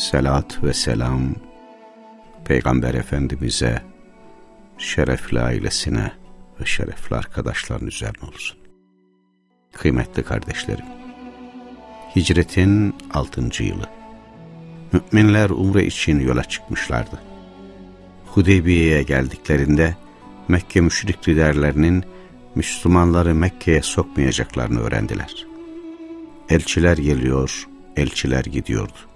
Selat ve selam Peygamber Efendimiz'e, şerefli ailesine ve şerefli arkadaşların üzerine olsun. Kıymetli kardeşlerim, hicretin altıncı yılı. Müminler umre için yola çıkmışlardı. Hudeybiye'ye geldiklerinde Mekke müşrik liderlerinin Müslümanları Mekke'ye sokmayacaklarını öğrendiler. Elçiler geliyor, elçiler gidiyordu.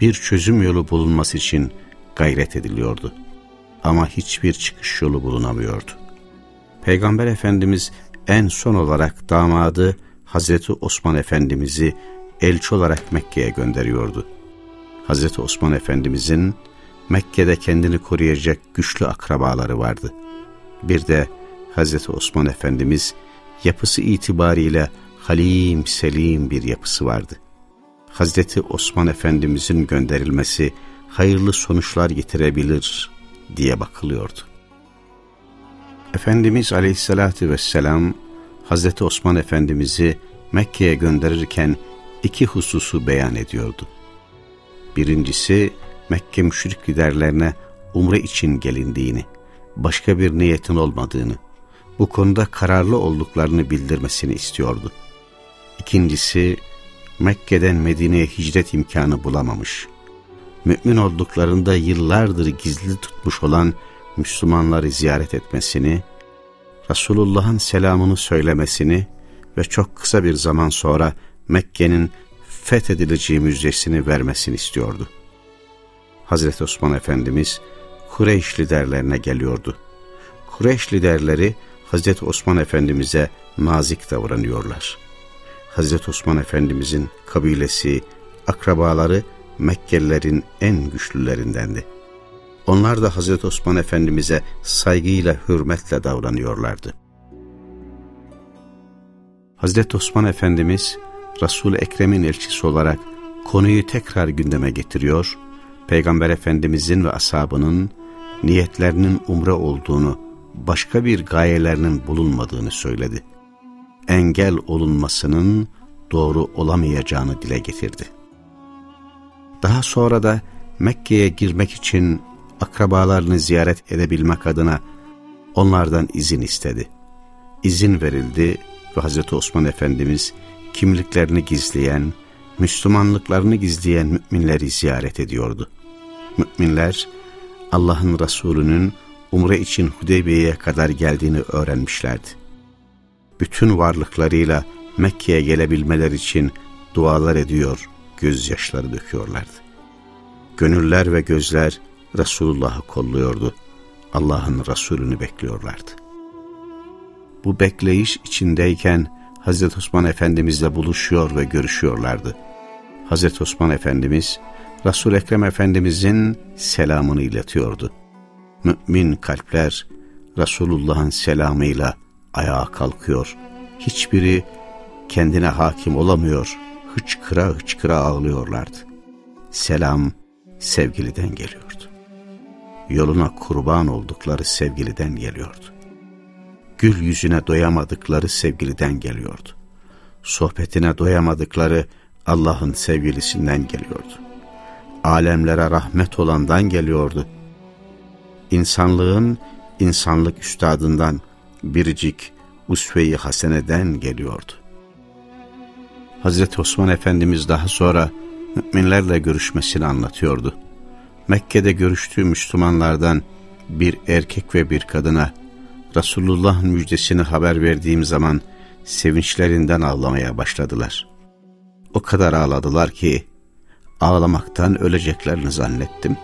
Bir çözüm yolu bulunması için gayret ediliyordu. Ama hiçbir çıkış yolu bulunamıyordu. Peygamber Efendimiz en son olarak damadı Hazreti Osman Efendimiz'i elçi olarak Mekke'ye gönderiyordu. Hazreti Osman Efendimiz'in Mekke'de kendini koruyacak güçlü akrabaları vardı. Bir de Hazreti Osman Efendimiz yapısı itibariyle halim selim bir yapısı vardı. Hazreti Osman Efendimizin gönderilmesi hayırlı sonuçlar getirebilir diye bakılıyordu. Efendimiz Aleyhisselatü Vesselam Hazreti Osman Efendimiz'i Mekke'ye gönderirken iki hususu beyan ediyordu. Birincisi Mekke müşrik liderlerine umre için gelindiğini, başka bir niyetin olmadığını, bu konuda kararlı olduklarını bildirmesini istiyordu. İkincisi, Mekke'den Medine'ye hicret imkanı bulamamış, mümin olduklarında yıllardır gizli tutmuş olan Müslümanları ziyaret etmesini, Resulullah'ın selamını söylemesini ve çok kısa bir zaman sonra Mekke'nin fethedileceği müjdesini vermesini istiyordu. Hazreti Osman Efendimiz Kureyş liderlerine geliyordu. Kureyş liderleri Hazreti Osman Efendimiz'e nazik davranıyorlar. Hazreti Osman Efendimiz'in kabilesi, akrabaları Mekkelilerin en güçlülerindendi. Onlar da Hazreti Osman Efendimiz'e saygıyla, hürmetle davranıyorlardı. Hazreti Osman Efendimiz, Resul-i Ekrem'in elçisi olarak konuyu tekrar gündeme getiriyor, Peygamber Efendimiz'in ve ashabının niyetlerinin umre olduğunu, başka bir gayelerinin bulunmadığını söyledi. Engel olunmasının doğru olamayacağını dile getirdi. Daha sonra da Mekke'ye girmek için akrabalarını ziyaret edebilmek adına onlardan izin istedi. İzin verildi ve Hz. Osman Efendimiz kimliklerini gizleyen, Müslümanlıklarını gizleyen müminleri ziyaret ediyordu. Müminler Allah'ın Resulü'nün umre için Hudeybiye'ye kadar geldiğini öğrenmişlerdi. Bütün varlıklarıyla Mekke'ye gelebilmeler için dualar ediyor, gözyaşları döküyorlardı. Gönüller ve gözler Resulullah'ı kolluyordu. Allah'ın Resulünü bekliyorlardı. Bu bekleyiş içindeyken Hazreti Osman Efendimizle buluşuyor ve görüşüyorlardı. Hazreti Osman Efendimiz resul Ekrem Efendimizin selamını iletiyordu. Mümin kalpler Resulullah'ın selamıyla ayağa kalkıyor. Hiçbiri kendine hakim olamıyor, hıçkıra hıçkıra ağlıyorlardı. Selam sevgiliden geliyordu. Yoluna kurban oldukları sevgiliden geliyordu. Gül yüzüne doyamadıkları sevgiliden geliyordu. Sohbetine doyamadıkları Allah'ın sevgilisinden geliyordu. Alemlere rahmet olandan geliyordu. İnsanlığın insanlık üstadından biricik usve-i haseneden geliyordu. Hazreti Osman Efendimiz daha sonra müminlerle görüşmesini anlatıyordu. Mekke'de görüştüğü Müslümanlardan bir erkek ve bir kadına Resulullah'ın müjdesini haber verdiğim zaman sevinçlerinden ağlamaya başladılar. O kadar ağladılar ki ağlamaktan öleceklerini zannettim.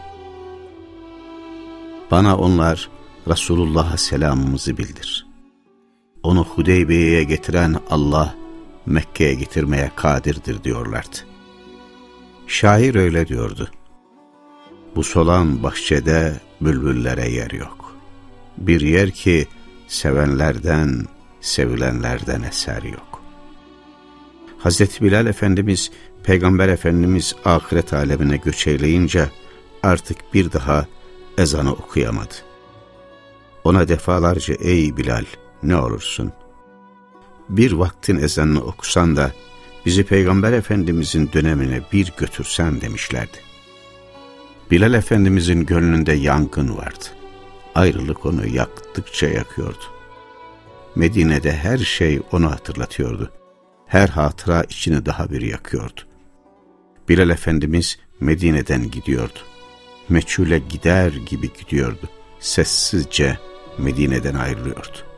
Bana onlar Resulullah'a selamımızı bildir. Onu Hudeybiye'ye getiren Allah Mekke'ye getirmeye kadirdir diyorlardı. Şair öyle diyordu. Bu solan bahçede bülbüllere yer yok. Bir yer ki sevenlerden, sevilenlerden eser yok. Hazreti Bilal Efendimiz, Peygamber Efendimiz ahiret alemine göç eyleyince artık bir daha ezanı okuyamadı. Ona defalarca ey Bilal ne olursun bir vaktin ezanını okusan da bizi Peygamber Efendimizin dönemine bir götürsen demişlerdi. Bilal Efendimizin gönlünde yangın vardı. Ayrılık onu yaktıkça yakıyordu. Medine'de her şey onu hatırlatıyordu. Her hatıra içini daha bir yakıyordu. Bilal Efendimiz Medine'den gidiyordu. Meçhule gider gibi gidiyordu. Sessizce Medine'den ayrılıyordu.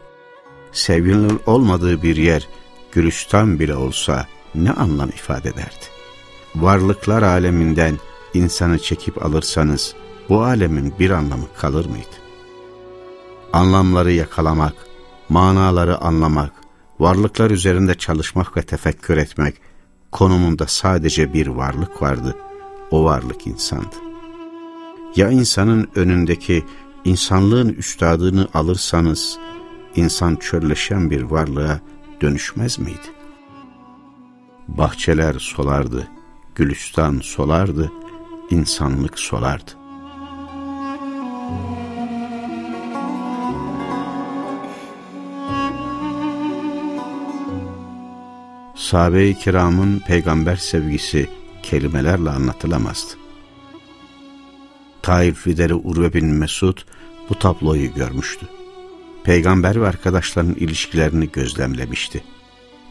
Sevginin olmadığı bir yer, Gülistan bile olsa ne anlam ifade ederdi? Varlıklar aleminden insanı çekip alırsanız bu alemin bir anlamı kalır mıydı? Anlamları yakalamak, manaları anlamak, varlıklar üzerinde çalışmak ve tefekkür etmek konumunda sadece bir varlık vardı. O varlık insandı. Ya insanın önündeki insanlığın üstadını alırsanız, insan çölleşen bir varlığa dönüşmez miydi? Bahçeler solardı, gülistan solardı, insanlık solardı. Sahabe-i kiramın peygamber sevgisi kelimelerle anlatılamazdı. Taif lideri Urve bin Mesud bu tabloyu görmüştü. Peygamber ve arkadaşların ilişkilerini gözlemlemişti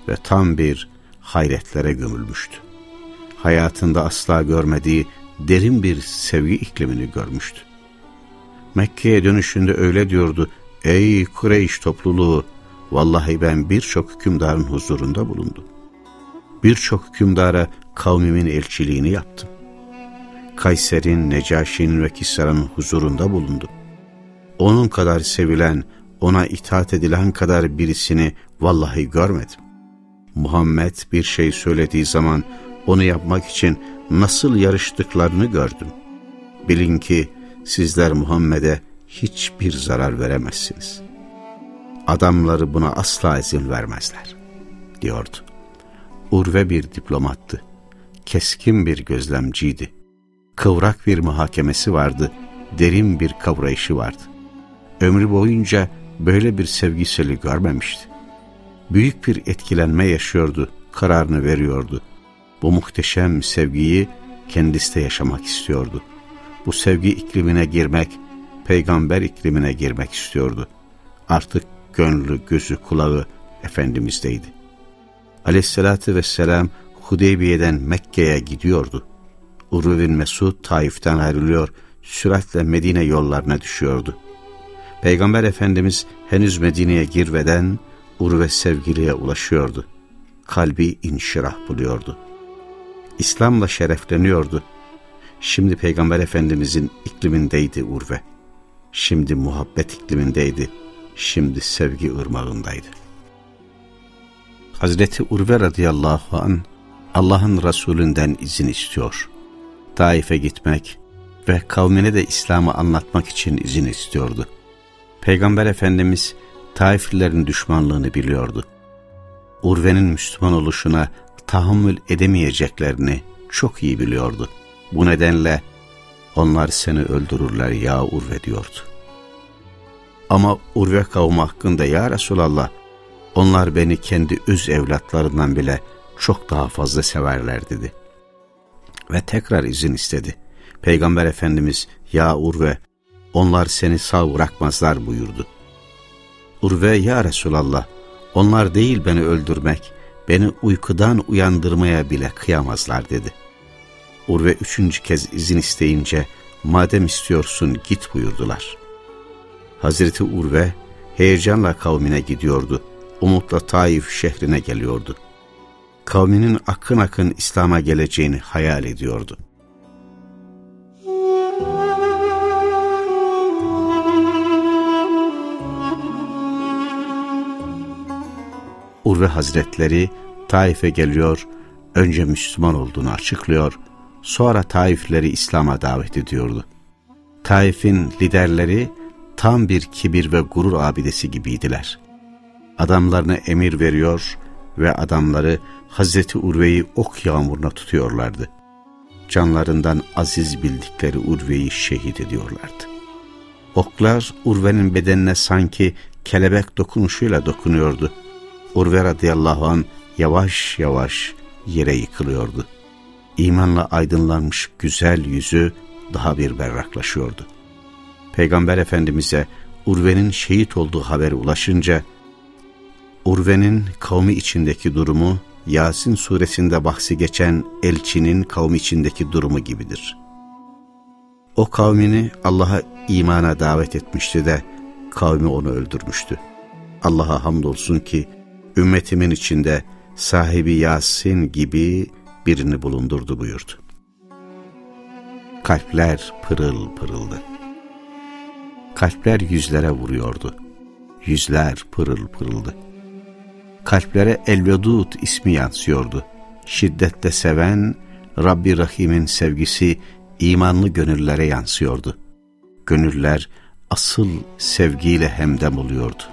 ve tam bir hayretlere gömülmüştü. Hayatında asla görmediği derin bir sevgi iklimini görmüştü. Mekke'ye dönüşünde öyle diyordu, Ey Kureyş topluluğu, vallahi ben birçok hükümdarın huzurunda bulundum. Birçok hükümdara kavmimin elçiliğini yaptım. Kayser'in, Necaşi'nin ve Kisra'nın huzurunda bulundum. Onun kadar sevilen, ona itaat edilen kadar birisini vallahi görmedim. Muhammed bir şey söylediği zaman onu yapmak için nasıl yarıştıklarını gördüm. Bilin ki sizler Muhammed'e hiçbir zarar veremezsiniz. Adamları buna asla izin vermezler, diyordu. Urve bir diplomattı. Keskin bir gözlemciydi. Kıvrak bir muhakemesi vardı, derin bir kavrayışı vardı. Ömrü boyunca böyle bir sevgiseli görmemişti. Büyük bir etkilenme yaşıyordu, kararını veriyordu. Bu muhteşem sevgiyi kendisi de yaşamak istiyordu. Bu sevgi iklimine girmek, peygamber iklimine girmek istiyordu. Artık gönlü, gözü, kulağı Efendimiz'deydi. Aleyhissalatü vesselam Hudeybiye'den Mekke'ye gidiyordu. Urve bin Mesud Taif'ten ayrılıyor, süratle Medine yollarına düşüyordu. Peygamber Efendimiz henüz Medine'ye girmeden Urve sevgiliye ulaşıyordu. Kalbi inşirah buluyordu. İslam'la şerefleniyordu. Şimdi Peygamber Efendimizin iklimindeydi Urve. Şimdi muhabbet iklimindeydi. Şimdi sevgi ırmağındaydı. Hazreti Urve radıyallahu an Allah'ın Resulünden izin istiyor. Taif'e gitmek ve kavmine de İslam'ı anlatmak için izin istiyordu. Peygamber Efendimiz Taiflilerin düşmanlığını biliyordu. Urve'nin Müslüman oluşuna tahammül edemeyeceklerini çok iyi biliyordu. Bu nedenle onlar seni öldürürler ya Urve diyordu. Ama Urve kavmi hakkında ya Resulallah onlar beni kendi öz evlatlarından bile çok daha fazla severler dedi. Ve tekrar izin istedi. Peygamber Efendimiz ya Urve onlar seni sağ bırakmazlar buyurdu. Urve ya Resulallah onlar değil beni öldürmek, beni uykudan uyandırmaya bile kıyamazlar dedi. Urve üçüncü kez izin isteyince madem istiyorsun git buyurdular. Hazreti Urve heyecanla kavmine gidiyordu. Umutla Taif şehrine geliyordu. Kavminin akın akın İslam'a geleceğini hayal ediyordu. Urve Hazretleri Taif'e geliyor, önce Müslüman olduğunu açıklıyor, Sonra Taifleri İslam'a davet ediyordu. Taif'in liderleri tam bir kibir ve gurur abidesi gibiydiler. Adamlarına emir veriyor ve adamları Hazreti Urve'yi ok yağmuruna tutuyorlardı. Canlarından aziz bildikleri Urve'yi şehit ediyorlardı. Oklar Urve'nin bedenine sanki kelebek dokunuşuyla dokunuyordu. Urve radıyallahu an yavaş yavaş yere yıkılıyordu. İmanla aydınlanmış güzel yüzü daha bir berraklaşıyordu. Peygamber Efendimiz'e Urve'nin şehit olduğu haberi ulaşınca, Urve'nin kavmi içindeki durumu, Yasin suresinde bahsi geçen elçinin kavmi içindeki durumu gibidir. O kavmini Allah'a imana davet etmişti de, kavmi onu öldürmüştü. Allah'a hamdolsun ki, ümmetimin içinde sahibi Yasin gibi birini bulundurdu buyurdu. Kalpler pırıl pırıldı. Kalpler yüzlere vuruyordu. Yüzler pırıl pırıldı. Kalplere El-Vedud ismi yansıyordu. Şiddetle seven Rabbi Rahim'in sevgisi imanlı gönüllere yansıyordu. Gönüller asıl sevgiyle hemdem oluyordu.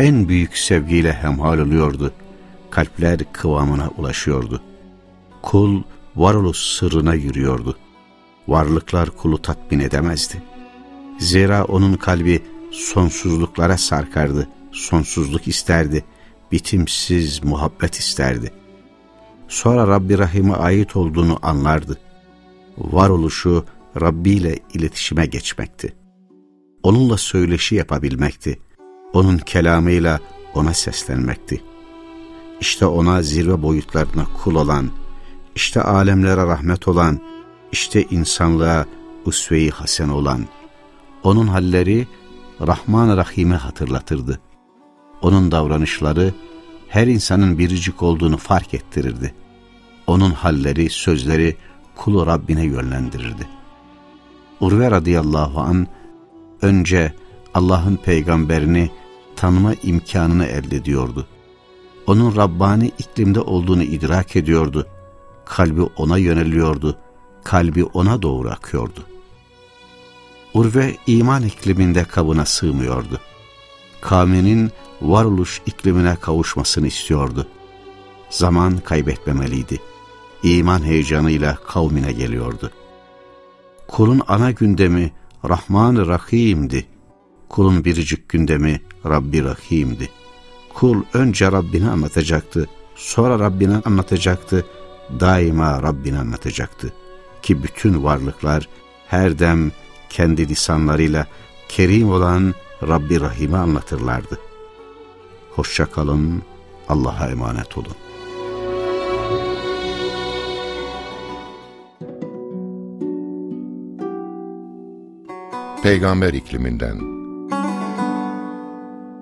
En büyük sevgiyle hemhal oluyordu. Kalpler kıvamına ulaşıyordu. Kul varoluş sırrına yürüyordu. Varlıklar kulu tatmin edemezdi. Zira onun kalbi sonsuzluklara sarkardı, sonsuzluk isterdi, bitimsiz muhabbet isterdi. Sonra Rabbi Rahim'e ait olduğunu anlardı. Varoluşu Rabbi ile iletişime geçmekti. Onunla söyleşi yapabilmekti. Onun kelamıyla ona seslenmekti. İşte ona zirve boyutlarına kul olan, işte alemlere rahmet olan, işte insanlığa usve-i hasen olan, onun halleri Rahman Rahim'i hatırlatırdı. Onun davranışları her insanın biricik olduğunu fark ettirirdi. Onun halleri, sözleri kulu Rabbine yönlendirirdi. Urve radıyallahu an önce Allah'ın peygamberini tanıma imkanını elde ediyordu. Onun Rabbani iklimde olduğunu idrak ediyordu. Kalbi ona yöneliyordu. Kalbi ona doğru akıyordu. Urve iman ikliminde kabına sığmıyordu. Kavminin varoluş iklimine kavuşmasını istiyordu. Zaman kaybetmemeliydi. İman heyecanıyla kavmine geliyordu. Kulun ana gündemi Rahman-ı Rahim'di. Kulun biricik gündemi Rabbi Rahim'di. Kul önce Rabbini anlatacaktı, sonra Rabbini anlatacaktı, daima Rabbini anlatacaktı. Ki bütün varlıklar her dem kendi lisanlarıyla kerim olan Rabbi Rahim'i anlatırlardı. Hoşça kalın, Allah'a emanet olun. Peygamber ikliminden